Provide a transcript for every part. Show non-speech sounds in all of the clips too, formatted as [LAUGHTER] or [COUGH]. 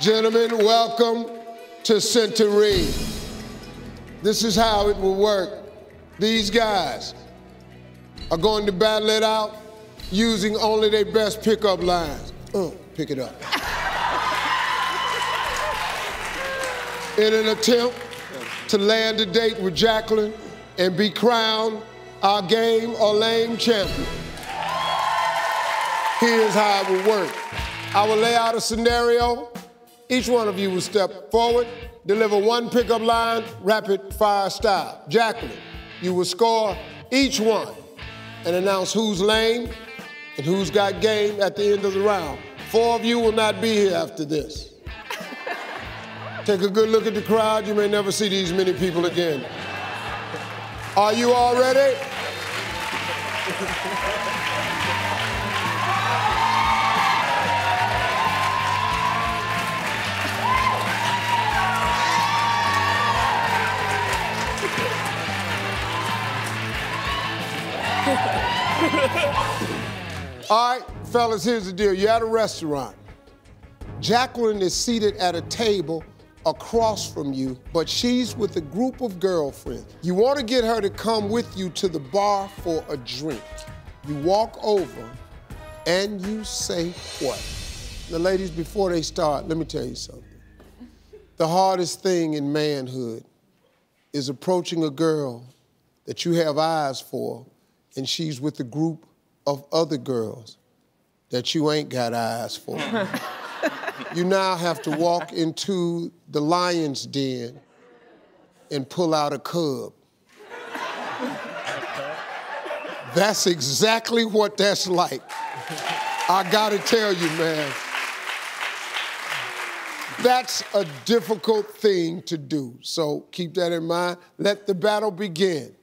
Gentlemen, welcome to Century. This is how it will work. These guys are going to battle it out using only their best pickup lines. Uh, pick it up. In an attempt to land a date with Jacqueline and be crowned our game or lame champion. Here's how it will work. I will lay out a scenario. Each one of you will step forward, deliver one pickup line, rapid fire style. Jacqueline, you will score each one and announce who's lame and who's got game at the end of the round. Four of you will not be here after this. [LAUGHS] Take a good look at the crowd. You may never see these many people again. Are you all ready? [LAUGHS] All right, fellas, here's the deal. You're at a restaurant. Jacqueline is seated at a table across from you, but she's with a group of girlfriends. You want to get her to come with you to the bar for a drink. You walk over and you say what? The ladies, before they start, let me tell you something. The hardest thing in manhood is approaching a girl that you have eyes for, and she's with a group of other girls that you ain't got eyes for. [LAUGHS] you now have to walk into the lion's den and pull out a cub. That's exactly what that's like. I gotta tell you, man. That's a difficult thing to do. So keep that in mind. Let the battle begin.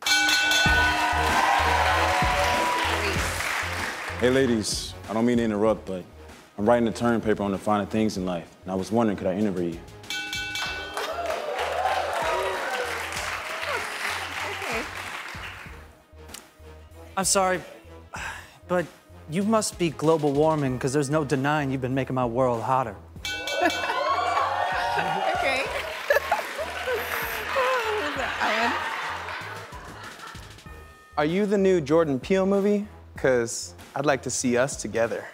Hey, ladies, I don't mean to interrupt, but I'm writing a term paper on the finer things in life, and I was wondering, could I interview you? Okay. I'm sorry, but you must be global warming because there's no denying you've been making my world hotter. [LAUGHS] Okay. Are you the new Jordan Peele movie? Because I'd like to see us together.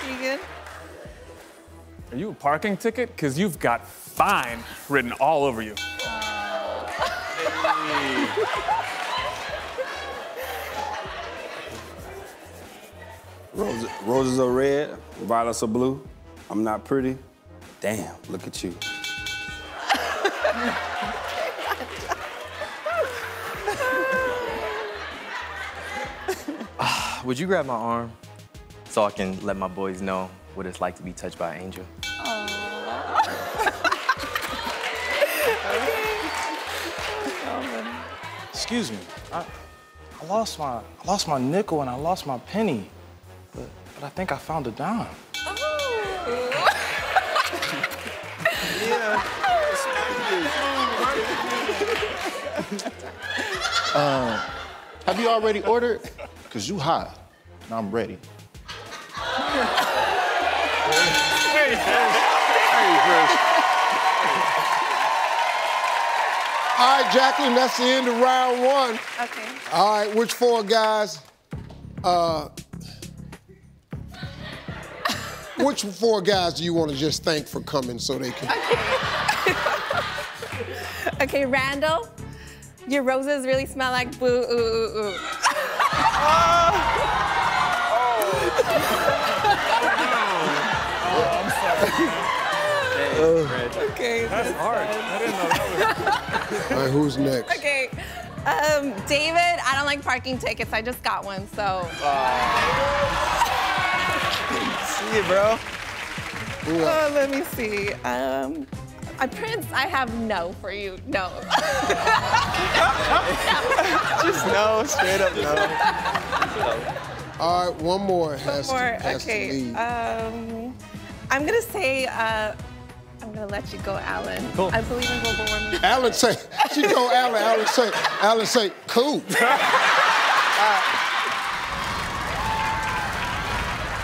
Keegan? Are you a parking ticket? Because you've got fine written all over you. Roses, roses are red, violets are blue. I'm not pretty. Damn, look at you. [LAUGHS] [SIGHS] Would you grab my arm so I can let my boys know what it's like to be touched by an angel? [LAUGHS] Excuse me. I, I lost my I lost my nickel and I lost my penny. But but I think I found a dime. [LAUGHS] [LAUGHS] Uh, have you already ordered? Cause you hot. And I'm ready. All right, Jacqueline, that's the end of round one. Okay. All right, which four guys? Uh, which four guys do you want to just thank for coming so they can? Okay, [LAUGHS] Randall, your roses really smell like boo ooh ooh ooh. Okay. That's hard. I didn't know that All right, who's next? Okay. Um, David, I don't like parking tickets. I just got one, so. See you, bro. Uh, let me see. Um, I Prince, I have no for you. No. [LAUGHS] Just no, straight up no. All right, one more has, More. to, has to Okay. leave. Um, I'm gonna say. Uh, I'm gonna let you go, Alan. Cool. I believe in global warming. Alan say, she told Alan, Alan say, Alan say, cool. [LAUGHS]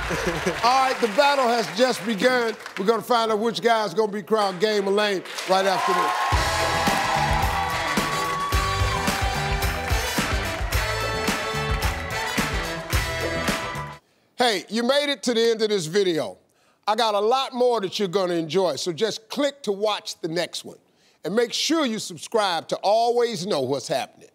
[LAUGHS] All right, the battle has just begun. We're going to find out which guy is going to be crowned Game or Lame right after this. Hey, you made it to the end of this video. I got a lot more that you're going to enjoy, so just click to watch the next one. And make sure you subscribe to always know what's happening.